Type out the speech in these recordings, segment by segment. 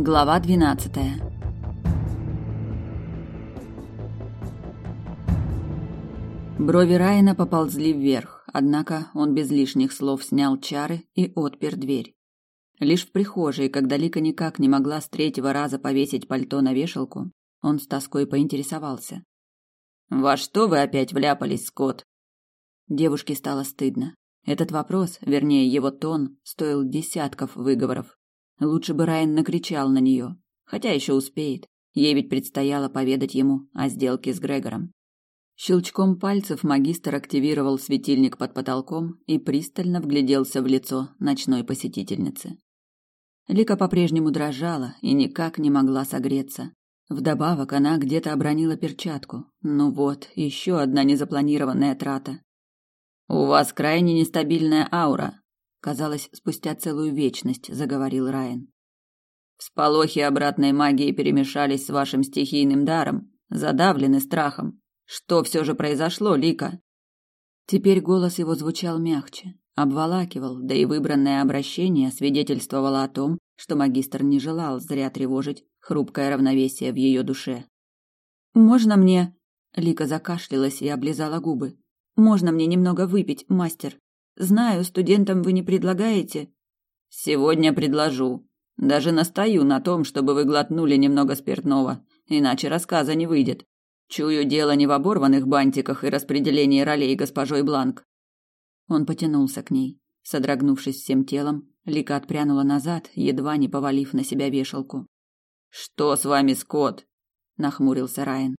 Глава двенадцатая. Брови Райана поползли вверх, однако он без лишних слов снял чары и отпер дверь. Лишь в прихожей, когда Лика никак не могла с третьего раза повесить пальто на вешалку, он с тоской поинтересовался. «Во что вы опять вляпались, Скотт?» Девушке стало стыдно. Этот вопрос, вернее его тон, стоил десятков выговоров. Лучше бы Райан накричал на нее, хотя еще успеет. Ей ведь предстояло поведать ему о сделке с Грегором. Щелчком пальцев магистр активировал светильник под потолком и пристально вгляделся в лицо ночной посетительницы. Лика по-прежнему дрожала и никак не могла согреться. Вдобавок она где-то обронила перчатку. Ну вот, еще одна незапланированная трата. У вас крайне нестабильная аура, казалось, спустя целую вечность заговорил Райан. Всполохи обратной магии перемешались с вашим стихийным даром, задавлены страхом. Что все же произошло, Лика? Теперь голос его звучал мягче, обволакивал, да и выбранное обращение свидетельствовало о том, что магистр не желал зря тревожить хрупкое равновесие в ее душе. «Можно мне...» Лика закашлялась и облизала губы. «Можно мне немного выпить, мастер? Знаю, студентам вы не предлагаете...» «Сегодня предложу. Даже настаю на том, чтобы вы глотнули немного спиртного, иначе рассказа не выйдет. Чую дело не в оборванных бантиках и распределении ролей госпожой Бланк». Он потянулся к ней. Содрогнувшись всем телом, Лика отпрянула назад, едва не повалив на себя вешалку. Что с вами, Скотт? нахмурился Райан.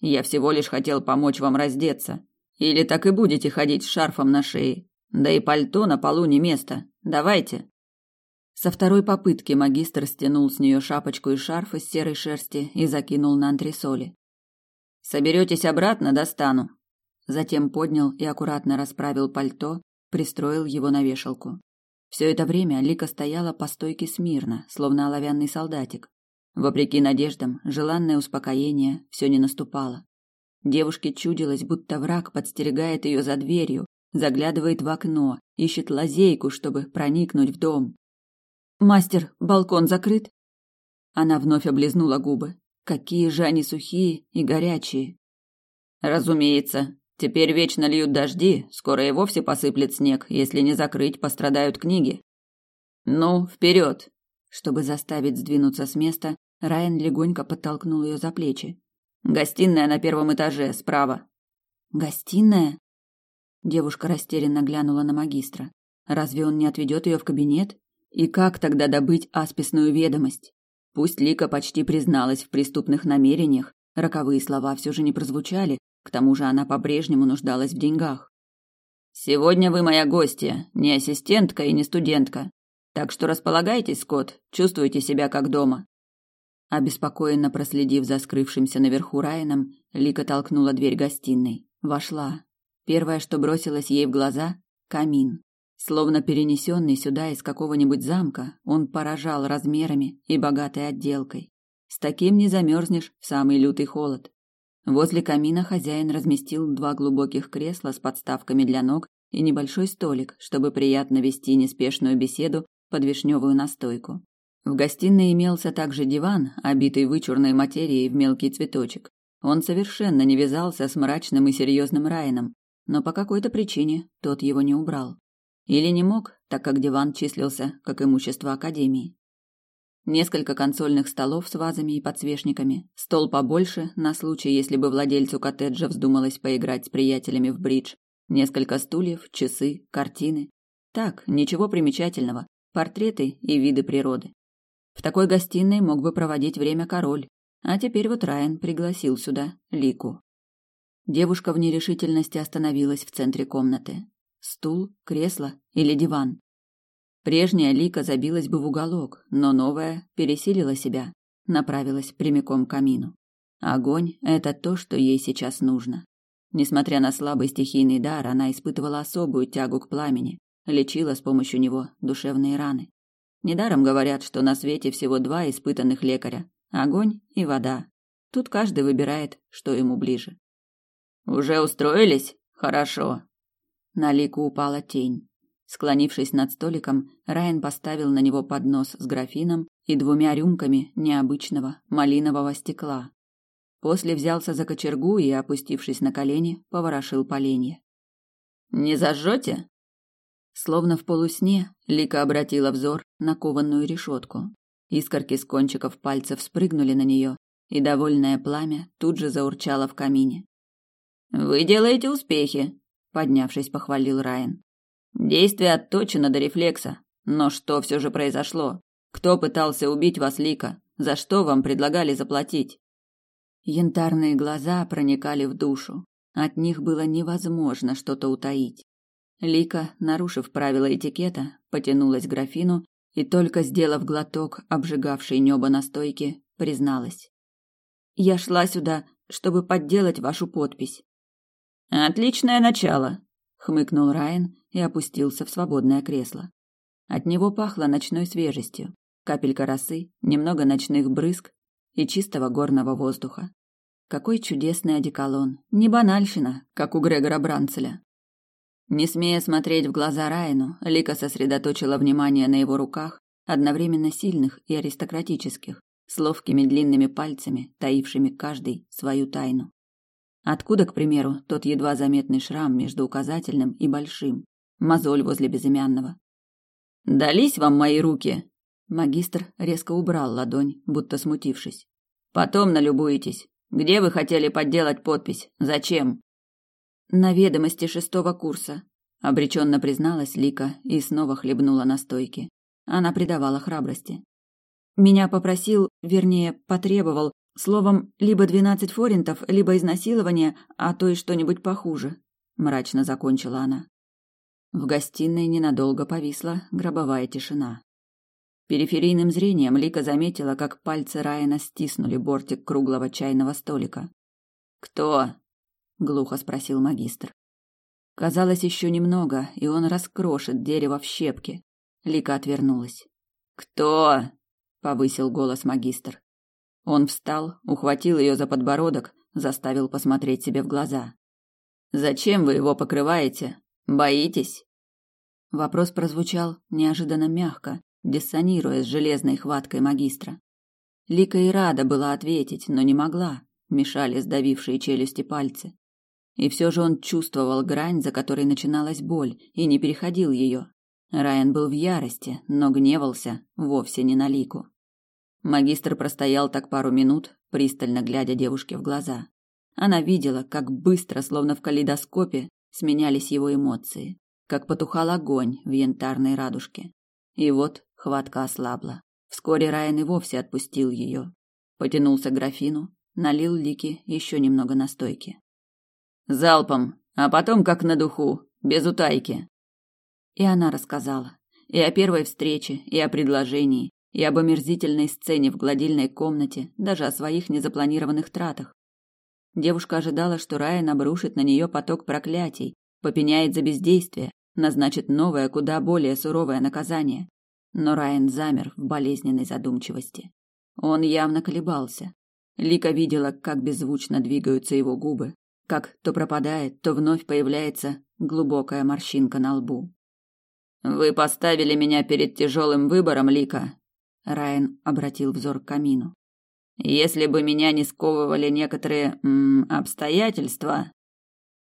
Я всего лишь хотел помочь вам раздеться. Или так и будете ходить с шарфом на шее? Да и пальто на полу не место. Давайте. Со второй попытки магистр стянул с нее шапочку и шарф из серой шерсти и закинул на антресоли. Соберетесь обратно, достану. Затем поднял и аккуратно расправил пальто, пристроил его на вешалку. Все это время Лика стояла по стойке смирно, словно оловянный солдатик. Вопреки надеждам, желанное успокоение все не наступало. Девушке чудилось, будто враг подстерегает ее за дверью, заглядывает в окно, ищет лазейку, чтобы проникнуть в дом. «Мастер, балкон закрыт?» Она вновь облизнула губы. Какие же они сухие и горячие. «Разумеется. Теперь вечно льют дожди, скоро и вовсе посыплет снег, если не закрыть, пострадают книги. Ну, вперед!» Чтобы заставить сдвинуться с места, Райан легонько подтолкнул ее за плечи. Гостиная на первом этаже, справа. Гостиная? Девушка растерянно глянула на магистра. Разве он не отведет ее в кабинет? И как тогда добыть асписную ведомость? Пусть Лика почти призналась в преступных намерениях, роковые слова все же не прозвучали, к тому же она по-прежнему нуждалась в деньгах. «Сегодня вы моя гостья, не ассистентка и не студентка. Так что располагайтесь, Скотт, чувствуйте себя как дома. Обеспокоенно проследив за скрывшимся наверху Райаном, Лика толкнула дверь гостиной. Вошла. Первое, что бросилось ей в глаза камин. Словно перенесенный сюда из какого-нибудь замка, он поражал размерами и богатой отделкой. С таким не замерзнешь в самый лютый холод. Возле камина хозяин разместил два глубоких кресла с подставками для ног и небольшой столик, чтобы приятно вести неспешную беседу под вишневую настойку. В гостиной имелся также диван, обитый вычурной материей в мелкий цветочек. Он совершенно не вязался с мрачным и серьезным Райаном, но по какой-то причине тот его не убрал. Или не мог, так как диван числился как имущество академии. Несколько консольных столов с вазами и подсвечниками, стол побольше на случай, если бы владельцу коттеджа вздумалось поиграть с приятелями в бридж, несколько стульев, часы, картины. Так, ничего примечательного, портреты и виды природы. В такой гостиной мог бы проводить время король, а теперь вот Райан пригласил сюда Лику. Девушка в нерешительности остановилась в центре комнаты. Стул, кресло или диван? Прежняя Лика забилась бы в уголок, но новая пересилила себя, направилась прямиком к камину. Огонь – это то, что ей сейчас нужно. Несмотря на слабый стихийный дар, она испытывала особую тягу к пламени, лечила с помощью него душевные раны. Недаром говорят, что на свете всего два испытанных лекаря – огонь и вода. Тут каждый выбирает, что ему ближе. «Уже устроились? Хорошо». На Лику упала тень. Склонившись над столиком, Райан поставил на него поднос с графином и двумя рюмками необычного малинового стекла. После взялся за кочергу и, опустившись на колени, поворошил поленья. «Не зажжете?» Словно в полусне, Лика обратила взор на кованную решетку. Искорки с кончиков пальцев спрыгнули на нее, и довольное пламя тут же заурчало в камине. «Вы делаете успехи», — поднявшись, похвалил Райан. «Действие отточено до рефлекса. Но что все же произошло? Кто пытался убить вас, Лика? За что вам предлагали заплатить?» Янтарные глаза проникали в душу. От них было невозможно что-то утаить. Лика, нарушив правила этикета, потянулась к графину и только сделав глоток обжигавшей небо настойки, призналась: "Я шла сюда, чтобы подделать вашу подпись". "Отличное начало", хмыкнул Райан и опустился в свободное кресло. От него пахло ночной свежестью, капелька росы, немного ночных брызг и чистого горного воздуха. Какой чудесный одеколон, не банальщина, как у Грегора Бранцеля. Не смея смотреть в глаза Райну, Лика сосредоточила внимание на его руках, одновременно сильных и аристократических, с ловкими длинными пальцами, таившими каждый свою тайну. Откуда, к примеру, тот едва заметный шрам между указательным и большим, мозоль возле безымянного? «Дались вам мои руки!» Магистр резко убрал ладонь, будто смутившись. «Потом налюбуетесь. Где вы хотели подделать подпись? Зачем?» На ведомости шестого курса, обреченно призналась Лика и снова хлебнула настойки. Она придавала храбрости. Меня попросил, вернее, потребовал, словом, либо двенадцать форинтов, либо изнасилование, а то и что-нибудь похуже, мрачно закончила она. В гостиной ненадолго повисла гробовая тишина. Периферийным зрением Лика заметила, как пальцы Райана стиснули бортик круглого чайного столика. «Кто?» глухо спросил магистр. Казалось, еще немного, и он раскрошит дерево в щепки. Лика отвернулась. Кто? повысил голос магистр. Он встал, ухватил ее за подбородок, заставил посмотреть себе в глаза. Зачем вы его покрываете? Боитесь? Вопрос прозвучал неожиданно мягко, диссонируя с железной хваткой магистра. Лика и рада была ответить, но не могла, мешали сдавившие челюсти пальцы. И все же он чувствовал грань, за которой начиналась боль, и не переходил ее. Райан был в ярости, но гневался вовсе не на Лику. Магистр простоял так пару минут, пристально глядя девушке в глаза. Она видела, как быстро, словно в калейдоскопе, сменялись его эмоции, как потухал огонь в янтарной радужке. И вот хватка ослабла. Вскоре Райан и вовсе отпустил ее. Потянулся к графину, налил Лике еще немного настойки. Залпом, а потом как на духу, без утайки. И она рассказала. И о первой встрече, и о предложении, и об омерзительной сцене в гладильной комнате, даже о своих незапланированных тратах. Девушка ожидала, что Райан обрушит на нее поток проклятий, попеняет за бездействие, назначит новое, куда более суровое наказание. Но Райан замер в болезненной задумчивости. Он явно колебался. Лика видела, как беззвучно двигаются его губы, как то пропадает, то вновь появляется глубокая морщинка на лбу. Вы поставили меня перед тяжелым выбором, Лика. Райан обратил взор к камину. Если бы меня не сковывали некоторые м, обстоятельства,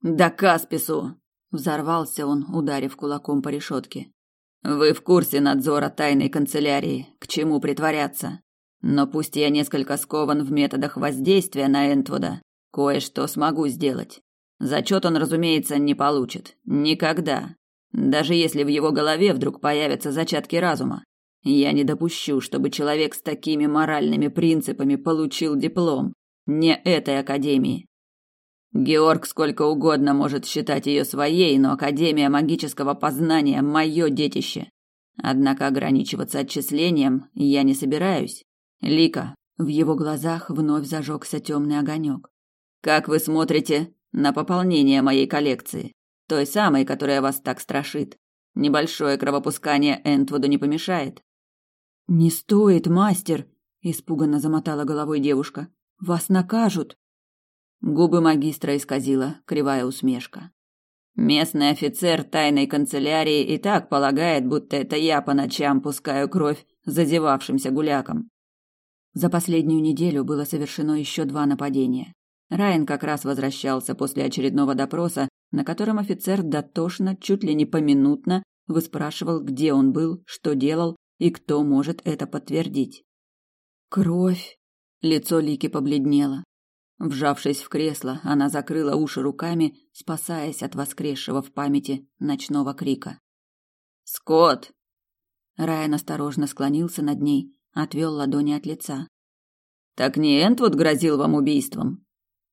да Каспису, взорвался он, ударив кулаком по решетке. Вы в курсе надзора тайной канцелярии, к чему притворяться? Но пусть я несколько скован в методах воздействия на Энтвуда, Кое-что смогу сделать. Зачет он, разумеется, не получит. Никогда. Даже если в его голове вдруг появятся зачатки разума. Я не допущу, чтобы человек с такими моральными принципами получил диплом. Не этой академии. Георг сколько угодно может считать ее своей, но Академия магического познания – мое детище. Однако ограничиваться отчислением я не собираюсь. Лика, в его глазах вновь зажегся темный огонек. Как вы смотрите на пополнение моей коллекции? Той самой, которая вас так страшит. Небольшое кровопускание Энтвуду не помешает. Не стоит, мастер, испуганно замотала головой девушка. Вас накажут. Губы магистра исказила кривая усмешка. Местный офицер тайной канцелярии и так полагает, будто это я по ночам пускаю кровь зазевавшимся гулякам. За последнюю неделю было совершено еще два нападения. Райан как раз возвращался после очередного допроса, на котором офицер дотошно, чуть ли не поминутно, выспрашивал, где он был, что делал и кто может это подтвердить. Кровь. Лицо Лики побледнело. Вжавшись в кресло, она закрыла уши руками, спасаясь от воскресшего в памяти ночного крика. «Скотт!» Райан осторожно склонился над ней, отвел ладони от лица. «Так не Энтвуд грозил вам убийством?»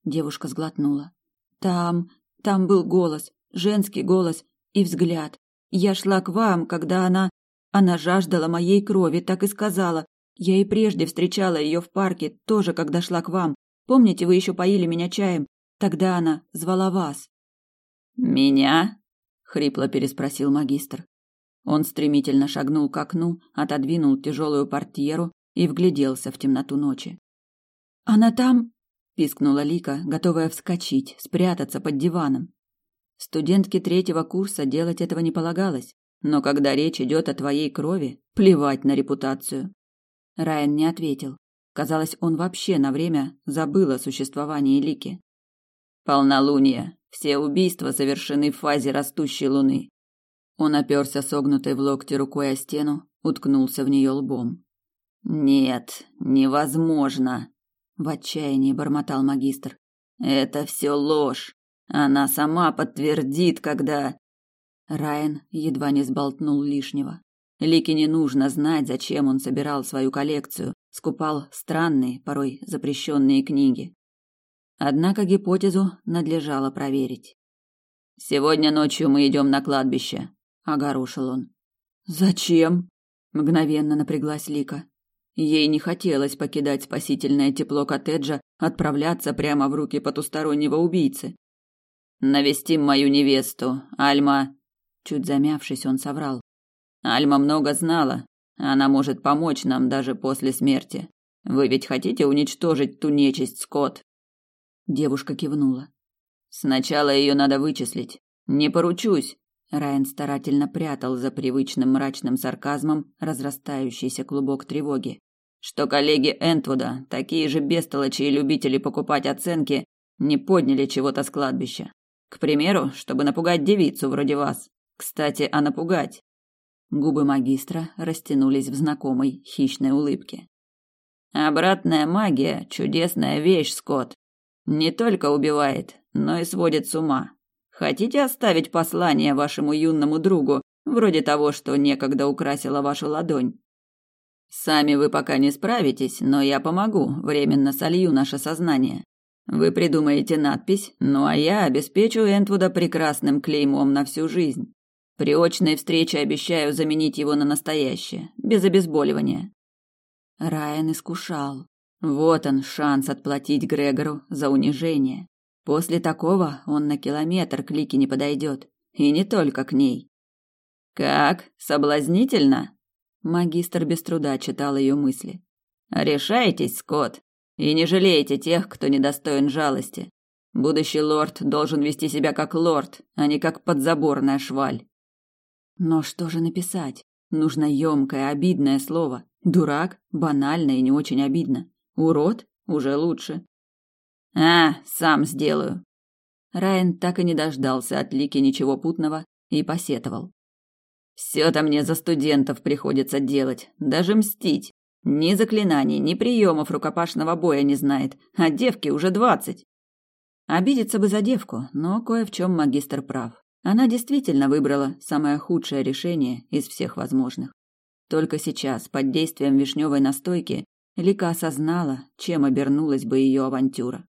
Девушка сглотнула. «Там, там был голос, женский голос и взгляд. Я шла к вам, когда она... Она жаждала моей крови, так и сказала. Я и прежде встречала ее в парке, тоже когда шла к вам. Помните, вы еще поили меня чаем? Тогда она звала вас. Меня? хрипло переспросил магистр. Он стремительно шагнул к окну, отодвинул тяжелую портьеру и вгляделся в темноту ночи. Она там? пискнула Лика, готовая вскочить, спрятаться под диваном. Студентке третьего курса делать этого не полагалось, но когда речь идет о твоей крови, плевать на репутацию. Райан не ответил. Казалось, он вообще на время забыл о существовании Лики. Полнолуние. Все убийства совершены в фазе растущей луны. Он оперся согнутой в локте рукой о стену, уткнулся в нее лбом. Нет, невозможно, в отчаянии бормотал магистр. Это все ложь. Она сама подтвердит, когда Райан едва не сболтнул лишнего. Лике не нужно знать, зачем он собирал свою коллекцию, скупал странные, порой запрещенные книги. Однако гипотезу надлежало проверить. «Сегодня ночью мы идем на кладбище», — огорошил он. «Зачем?» — мгновенно напряглась Лика. Ей не хотелось покидать спасительное тепло коттеджа, отправляться прямо в руки потустороннего убийцы. «Навестим мою невесту, Альма...» Чуть замявшись, он соврал. Альма много знала. Она может помочь нам даже после смерти. Вы ведь хотите уничтожить ту нечисть, Скотт? Девушка кивнула. Сначала ее надо вычислить. Не поручусь. Райан старательно прятал за привычным мрачным сарказмом разрастающийся клубок тревоги. Что коллеги Энтвуда, такие же бестолочи и любители покупать оценки, не подняли чего-то с кладбища. К примеру, чтобы напугать девицу вроде вас. Кстати, а напугать Губы магистра растянулись в знакомой хищной улыбке. Обратная магия чудесная вещь, Скотт. Не только убивает, но и сводит с ума. Хотите оставить послание вашему юному другу, вроде того, что некогда украсило вашу ладонь? Сами вы пока не справитесь, но я помогу, временно солью наше сознание. Вы придумаете надпись, ну а я обеспечу Энтвуда прекрасным клеймом на всю жизнь. При очной встрече обещаю заменить его на настоящее, без обезболивания. Райан искушал. Вот он шанс отплатить Грегору за унижение. После такого он на километр к Лике не подойдет. И не только к ней. «Как? Соблазнительно?» Магистр без труда читал ее мысли. «Решайтесь, Скотт, и не жалейте тех, кто недостоин жалости. Будущий лорд должен вести себя как лорд, а не как подзаборная шваль. Но что же написать? Нужно ёмкое, обидное слово. Дурак банально и не очень обидно. Урод уже лучше. А, сам сделаю. Райан так и не дождался от Лики ничего путного и посетовал. Все-то мне за студентов приходится делать, даже мстить. Ни заклинаний, ни приемов рукопашного боя не знает, а девке уже двадцать. Обидеться бы за девку, но кое в чем магистр прав. Она действительно выбрала самое худшее решение из всех возможных. Только сейчас, под действием вишневой настойки, Лика осознала, чем обернулась бы ее авантюра.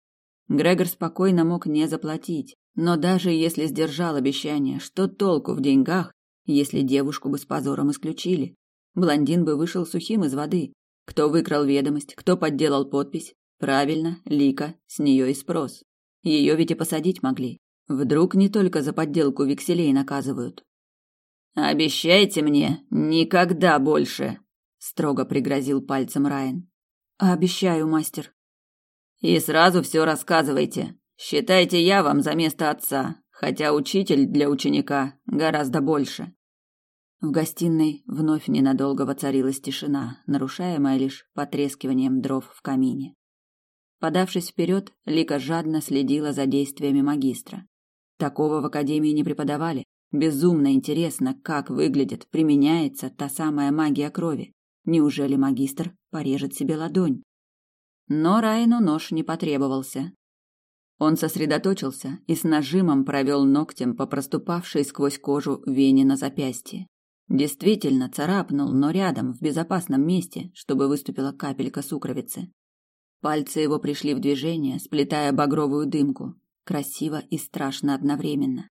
Грегор спокойно мог не заплатить, но даже если сдержал обещание, что толку в деньгах, если девушку бы с позором исключили? Блондин бы вышел сухим из воды. Кто выкрал ведомость, кто подделал подпись? Правильно, Лика, с нее и спрос. Ее ведь и посадить могли. Вдруг не только за подделку векселей наказывают. Обещайте мне никогда больше, строго пригрозил пальцем Райан. Обещаю, мастер. И сразу все рассказывайте. Считайте я вам за место отца, хотя учитель для ученика гораздо больше. В гостиной вновь ненадолго воцарилась тишина, нарушаемая лишь потрескиванием дров в камине. Подавшись вперед, Лика жадно следила за действиями магистра. Такого в академии не преподавали. Безумно интересно, как выглядит, применяется та самая магия крови. Неужели магистр порежет себе ладонь? Но Райну нож не потребовался. Он сосредоточился и с нажимом провел ногтем по проступавшей сквозь кожу вене на запястье. Действительно царапнул, но рядом, в безопасном месте, чтобы выступила капелька сукровицы. Пальцы его пришли в движение, сплетая багровую дымку, красиво и страшно одновременно.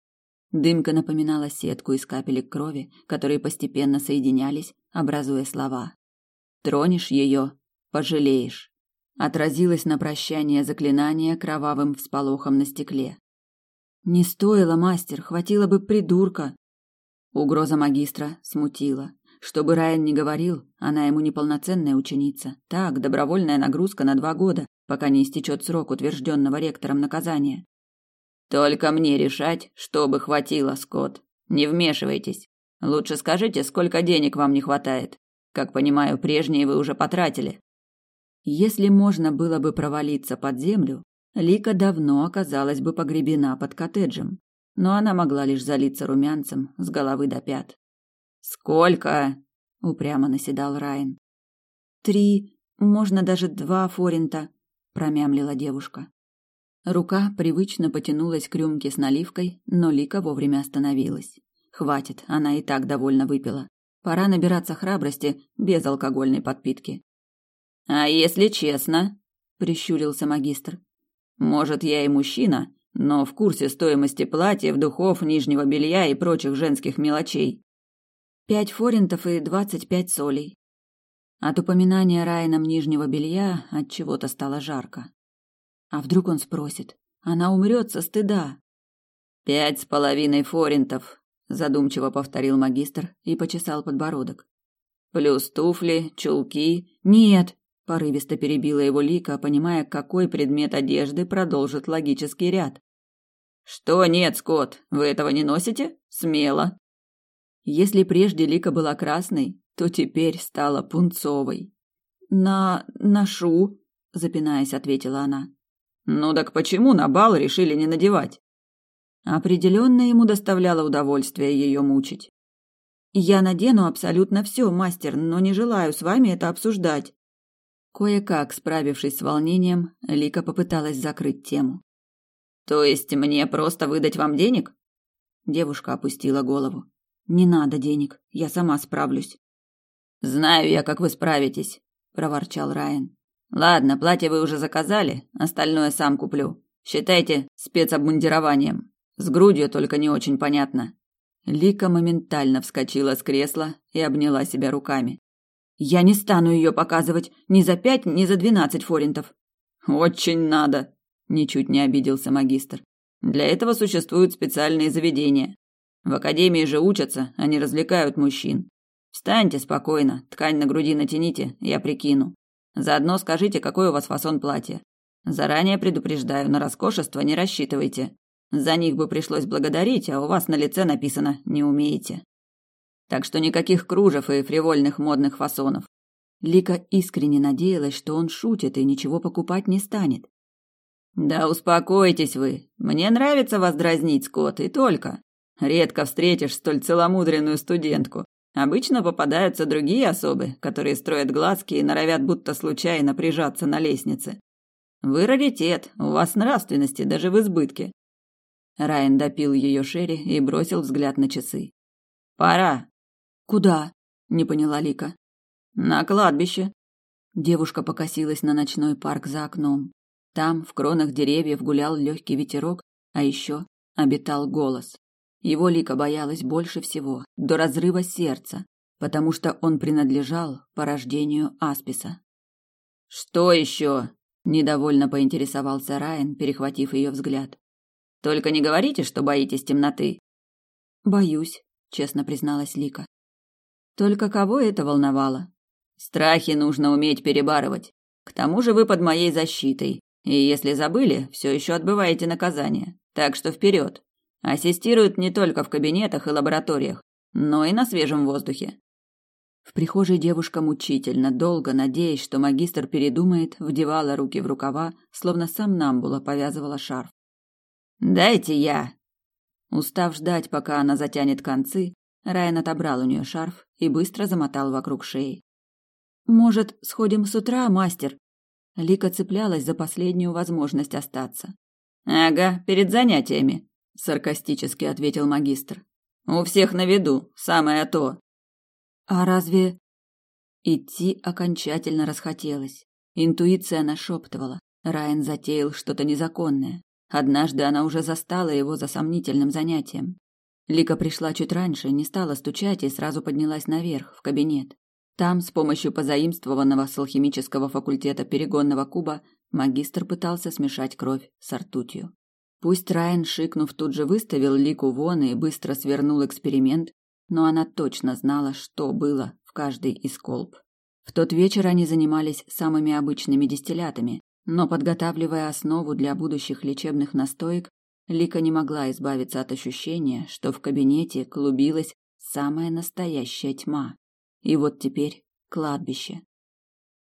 Дымка напоминала сетку из капелек крови, которые постепенно соединялись, образуя слова. «Тронешь ее – пожалеешь», отразилось на прощание заклинание кровавым всполохом на стекле. «Не стоило, мастер, хватило бы придурка», Угроза магистра смутила. Что бы Райан ни говорил, она ему неполноценная ученица. Так, добровольная нагрузка на два года, пока не истечет срок утвержденного ректором наказания. Только мне решать, что бы хватило, Скотт. Не вмешивайтесь. Лучше скажите, сколько денег вам не хватает. Как понимаю, прежние вы уже потратили. Если можно было бы провалиться под землю, Лика давно оказалась бы погребена под коттеджем но она могла лишь залиться румянцем с головы до пят. «Сколько?» — упрямо наседал Райан. «Три, можно даже два форинта», — промямлила девушка. Рука привычно потянулась к рюмке с наливкой, но Лика вовремя остановилась. Хватит, она и так довольно выпила. Пора набираться храбрости без алкогольной подпитки. «А если честно?» — прищурился магистр. «Может, я и мужчина, но в курсе стоимости платьев, духов, нижнего белья и прочих женских мелочей. Пять форинтов и двадцать пять солей. От упоминания Райаном нижнего белья от чего-то стало жарко. А вдруг он спросит? Она умрет со стыда. Пять с половиной форинтов, задумчиво повторил магистр и почесал подбородок. Плюс туфли, чулки. Нет, Порывисто перебила его Лика, понимая, какой предмет одежды продолжит логический ряд. «Что нет, Скотт, вы этого не носите? Смело!» Если прежде Лика была красной, то теперь стала пунцовой. «На... ношу», — запинаясь, ответила она. «Ну так почему на бал решили не надевать?» Определенно ему доставляло удовольствие ее мучить. «Я надену абсолютно все, мастер, но не желаю с вами это обсуждать», Кое-как, справившись с волнением, Лика попыталась закрыть тему. То есть мне просто выдать вам денег? Девушка опустила голову. Не надо денег, я сама справлюсь. Знаю я, как вы справитесь, проворчал Райан. Ладно, платье вы уже заказали, остальное сам куплю. Считайте спецобмундированием. С грудью только не очень понятно. Лика моментально вскочила с кресла и обняла себя руками. Я не стану ее показывать ни за пять, ни за двенадцать форинтов. Очень надо, ничуть не обиделся магистр. Для этого существуют специальные заведения. В академии же учатся, а не развлекают мужчин. Встаньте спокойно, ткань на груди натяните, я прикину. Заодно скажите, какой у вас фасон платья. Заранее предупреждаю, на роскошество не рассчитывайте. За них бы пришлось благодарить, а у вас на лице написано «не умеете». Так что никаких кружев и фривольных модных фасонов. Лика искренне надеялась, что он шутит и ничего покупать не станет. Да успокойтесь вы. Мне нравится вас дразнить, Скотт, и только. Редко встретишь столь целомудренную студентку. Обычно попадаются другие особы, которые строят глазки и норовят будто случайно прижаться на лестнице. Вы раритет, у вас нравственности даже в избытке. Райан допил ее шерри и бросил взгляд на часы. Пора. Куда? не поняла Лика. На кладбище. Девушка покосилась на ночной парк за окном. Там, в кронах деревьев, гулял легкий ветерок, а еще обитал голос. Его Лика боялась больше всего, до разрыва сердца, потому что он принадлежал по рождению Асписа. «Что еще?» – недовольно поинтересовался Райан, перехватив ее взгляд. «Только не говорите, что боитесь темноты». «Боюсь», – честно призналась Лика. Только кого это волновало? Страхи нужно уметь перебарывать. К тому же вы под моей защитой, и если забыли, все еще отбываете наказание. Так что вперед. Ассистируют не только в кабинетах и лабораториях. но и на свежем воздухе. В прихожей девушка мучительно, долго надеясь, что магистр передумает, вдевала руки в рукава, словно сам Намбула повязывала шарф. «Дайте я!» Устав ждать, пока она затянет концы, Райан отобрал у нее шарф и быстро замотал вокруг шеи. «Может, сходим с утра, мастер?» Лика цеплялась за последнюю возможность остаться. «Ага, перед занятиями», — саркастически ответил магистр. «У всех на виду, самое то». «А разве...» Идти окончательно расхотелось. Интуиция нашептывала. Райан затеял что-то незаконное. Однажды она уже застала его за сомнительным занятием. Лика пришла чуть раньше, не стала стучать и сразу поднялась наверх, в кабинет. Там, с помощью позаимствованного с алхимического факультета перегонного куба, магистр пытался смешать кровь с ртутью. Пусть Райан, шикнув, тут же выставил Лику вон и быстро свернул эксперимент, но она точно знала, что было в каждой из колб. В тот вечер они занимались самыми обычными дистиллятами, но подготавливая основу для будущих лечебных настоек, Лика не могла избавиться от ощущения, что в кабинете клубилась самая настоящая тьма. И вот теперь кладбище.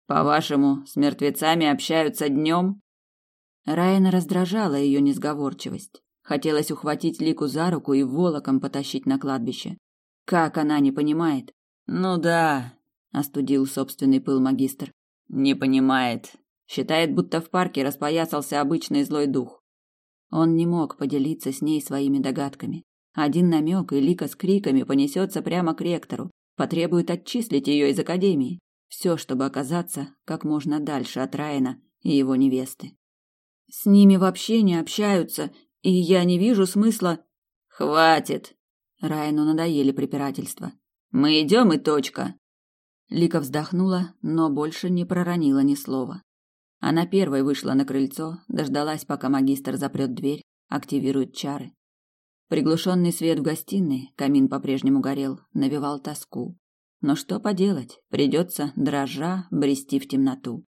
По-вашему, с мертвецами общаются днем? Райана раздражала ее несговорчивость. Хотелось ухватить Лику за руку и волоком потащить на кладбище. Как она не понимает? Ну да, остудил собственный пыл магистр. Не понимает. Считает, будто в парке распоясался обычный злой дух. Он не мог поделиться с ней своими догадками. Один намек, и Лика с криками понесется прямо к ректору, потребует отчислить ее из академии. Все, чтобы оказаться как можно дальше от Райана и его невесты. С ними вообще не общаются, и я не вижу смысла... Хватит! Райану надоели препирательства. Мы идем и точка. Лика вздохнула, но больше не проронила ни слова. Она первой вышла на крыльцо, дождалась, пока магистр запрет дверь, активирует чары. Приглушенный свет в гостиной, камин по-прежнему горел, навевал тоску. Но что поделать, придется, дрожа, брести в темноту.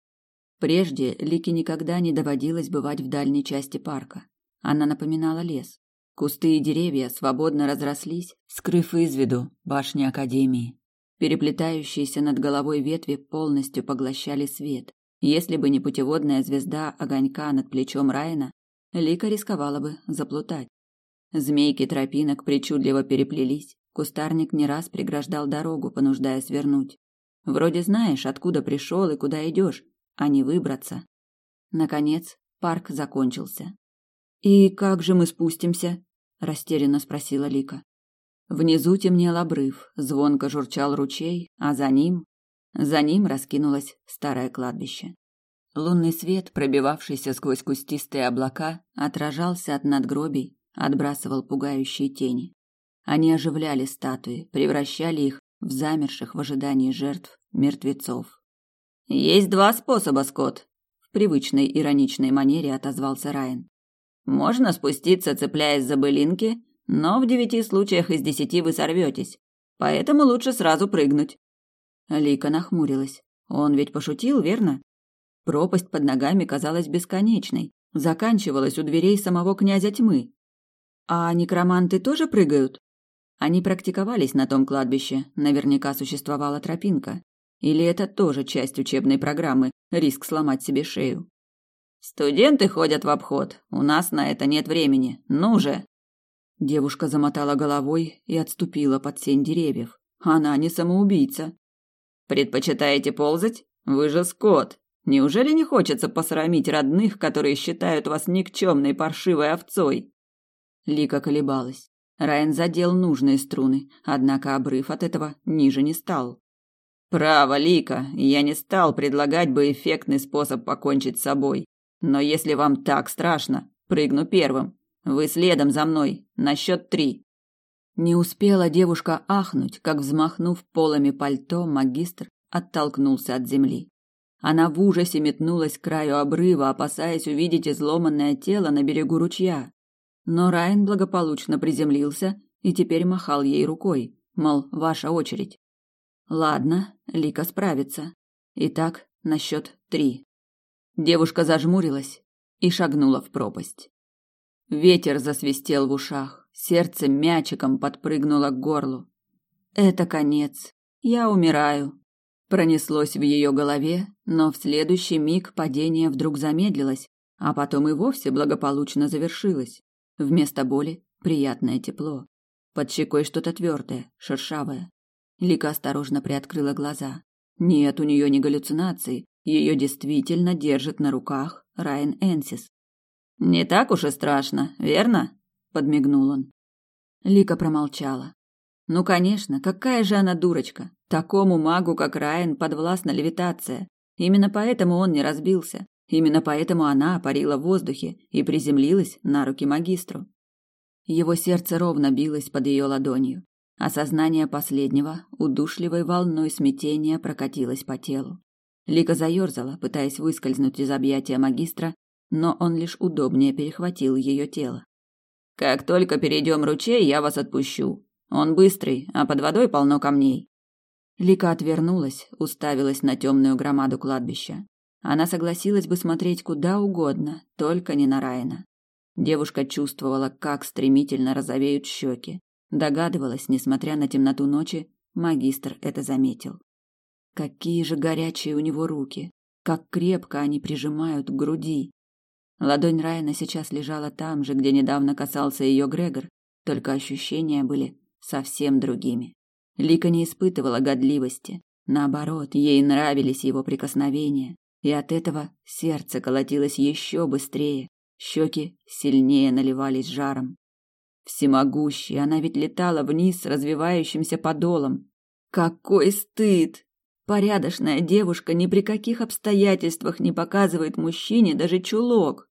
Прежде Лике никогда не доводилось бывать в дальней части парка. Она напоминала лес. Кусты и деревья свободно разрослись, скрыв из виду башни Академии. Переплетающиеся над головой ветви полностью поглощали свет, если бы не путеводная звезда огонька над плечом Райана, Лика рисковала бы заплутать. Змейки тропинок причудливо переплелись, кустарник не раз преграждал дорогу, понуждая свернуть. Вроде знаешь, откуда пришел и куда идешь, а не выбраться. Наконец, парк закончился. «И как же мы спустимся?» – растерянно спросила Лика. Внизу темнел обрыв, звонко журчал ручей, а за ним за ним раскинулось старое кладбище. Лунный свет, пробивавшийся сквозь кустистые облака, отражался от надгробий, отбрасывал пугающие тени. Они оживляли статуи, превращали их в замерших в ожидании жертв мертвецов. Есть два способа, Скотт, в привычной ироничной манере отозвался Райан. Можно спуститься, цепляясь за былинки, но в девяти случаях из десяти вы сорветесь. Поэтому лучше сразу прыгнуть. Лика нахмурилась. Он ведь пошутил, верно? Пропасть под ногами казалась бесконечной, заканчивалась у дверей самого князя тьмы. А некроманты тоже прыгают? Они практиковались на том кладбище, наверняка существовала тропинка. Или это тоже часть учебной программы, риск сломать себе шею? Студенты ходят в обход. У нас на это нет времени. Ну же. Девушка замотала головой и отступила под сень деревьев. Она не самоубийца. Предпочитаете ползать? Вы же скот. Неужели не хочется посрамить родных, которые считают вас никчемной паршивой овцой? Лика колебалась. Райан задел нужные струны, однако обрыв от этого ниже не стал. Право, Лика, я не стал предлагать бы эффектный способ покончить с собой. Но если вам так страшно, прыгну первым. Вы следом за мной, на счет три. Не успела девушка ахнуть, как, взмахнув полами пальто, магистр оттолкнулся от земли. Она в ужасе метнулась к краю обрыва, опасаясь увидеть изломанное тело на берегу ручья. Но Райан благополучно приземлился и теперь махал ей рукой, мол, ваша очередь. Ладно, Лика справится. Итак, на счет три. Девушка зажмурилась и шагнула в пропасть. Ветер засвистел в ушах. Сердце мячиком подпрыгнуло к горлу. Это конец. Я умираю. Пронеслось в ее голове, но в следующий миг падение вдруг замедлилось, а потом и вовсе благополучно завершилось. Вместо боли приятное тепло. Под щекой что-то твердое, шершавое. Лика осторожно приоткрыла глаза. Нет, у нее не галлюцинации. Ее действительно держит на руках Райан Энсис. «Не так уж и страшно, верно?» – подмигнул он. Лика промолчала. Ну, конечно, какая же она дурочка. Такому магу, как Райан, подвластна левитация. Именно поэтому он не разбился. Именно поэтому она парила в воздухе и приземлилась на руки магистру. Его сердце ровно билось под ее ладонью. Осознание последнего удушливой волной смятения прокатилось по телу. Лика заерзала, пытаясь выскользнуть из объятия магистра, но он лишь удобнее перехватил ее тело. «Как только перейдем ручей, я вас отпущу. Он быстрый, а под водой полно камней». Лика отвернулась, уставилась на темную громаду кладбища. Она согласилась бы смотреть куда угодно, только не на Райана. Девушка чувствовала, как стремительно розовеют щеки. Догадывалась, несмотря на темноту ночи, магистр это заметил. Какие же горячие у него руки, как крепко они прижимают к груди. Ладонь Райана сейчас лежала там же, где недавно касался ее Грегор, только ощущения были совсем другими. Лика не испытывала годливости. Наоборот, ей нравились его прикосновения, и от этого сердце колотилось еще быстрее, щеки сильнее наливались жаром. Всемогущая, она ведь летала вниз развивающимся подолом. Какой стыд! Порядочная девушка ни при каких обстоятельствах не показывает мужчине даже чулок.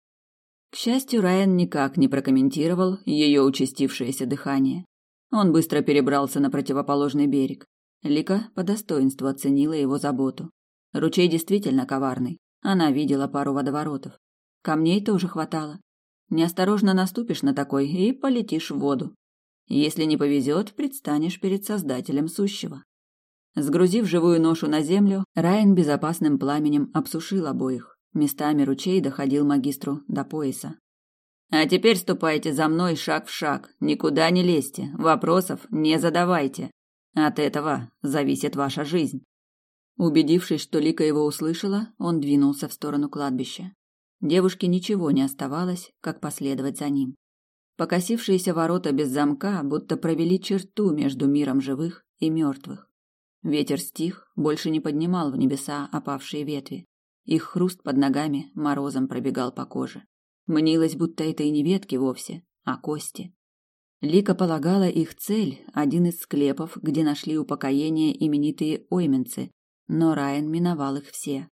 К счастью, Райан никак не прокомментировал ее участившееся дыхание. Он быстро перебрался на противоположный берег. Лика по достоинству оценила его заботу. Ручей действительно коварный. Она видела пару водоворотов. Камней тоже хватало. Неосторожно наступишь на такой и полетишь в воду. Если не повезет, предстанешь перед Создателем сущего. Сгрузив живую ношу на землю, Райан безопасным пламенем обсушил обоих. Местами ручей доходил магистру до пояса. А теперь ступайте за мной шаг в шаг, никуда не лезьте, вопросов не задавайте. От этого зависит ваша жизнь. Убедившись, что Лика его услышала, он двинулся в сторону кладбища. Девушке ничего не оставалось, как последовать за ним. Покосившиеся ворота без замка будто провели черту между миром живых и мертвых. Ветер стих, больше не поднимал в небеса опавшие ветви. Их хруст под ногами морозом пробегал по коже. Мнилось, будто это и не ветки вовсе, а кости. Лика полагала их цель один из склепов, где нашли упокоение именитые ойменцы, но Райан миновал их все.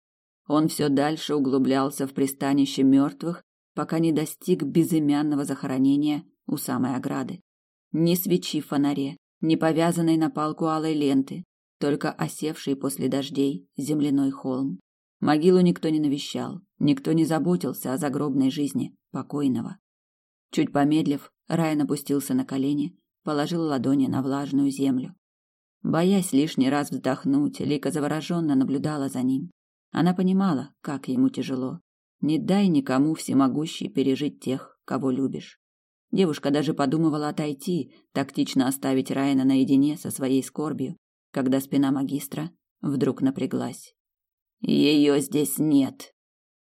Он все дальше углублялся в пристанище мертвых, пока не достиг безымянного захоронения у самой ограды. Ни свечи в фонаре, ни повязанной на палку алой ленты, только осевший после дождей земляной холм. Могилу никто не навещал, никто не заботился о загробной жизни покойного. Чуть помедлив, Райан опустился на колени, положил ладони на влажную землю. Боясь лишний раз вздохнуть, Лика завороженно наблюдала за ним. Она понимала, как ему тяжело. Не дай никому всемогущий пережить тех, кого любишь. Девушка даже подумывала отойти, тактично оставить Райана наедине со своей скорбью, когда спина магистра вдруг напряглась. Ее здесь нет.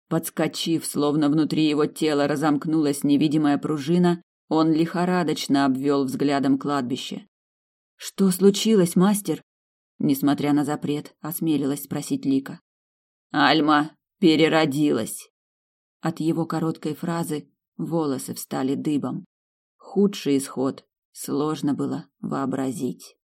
Подскочив, словно внутри его тела разомкнулась невидимая пружина, он лихорадочно обвел взглядом кладбище. Что случилось, мастер? Несмотря на запрет, осмелилась спросить Лика. Альма переродилась. От его короткой фразы волосы встали дыбом. Худший исход сложно было вообразить.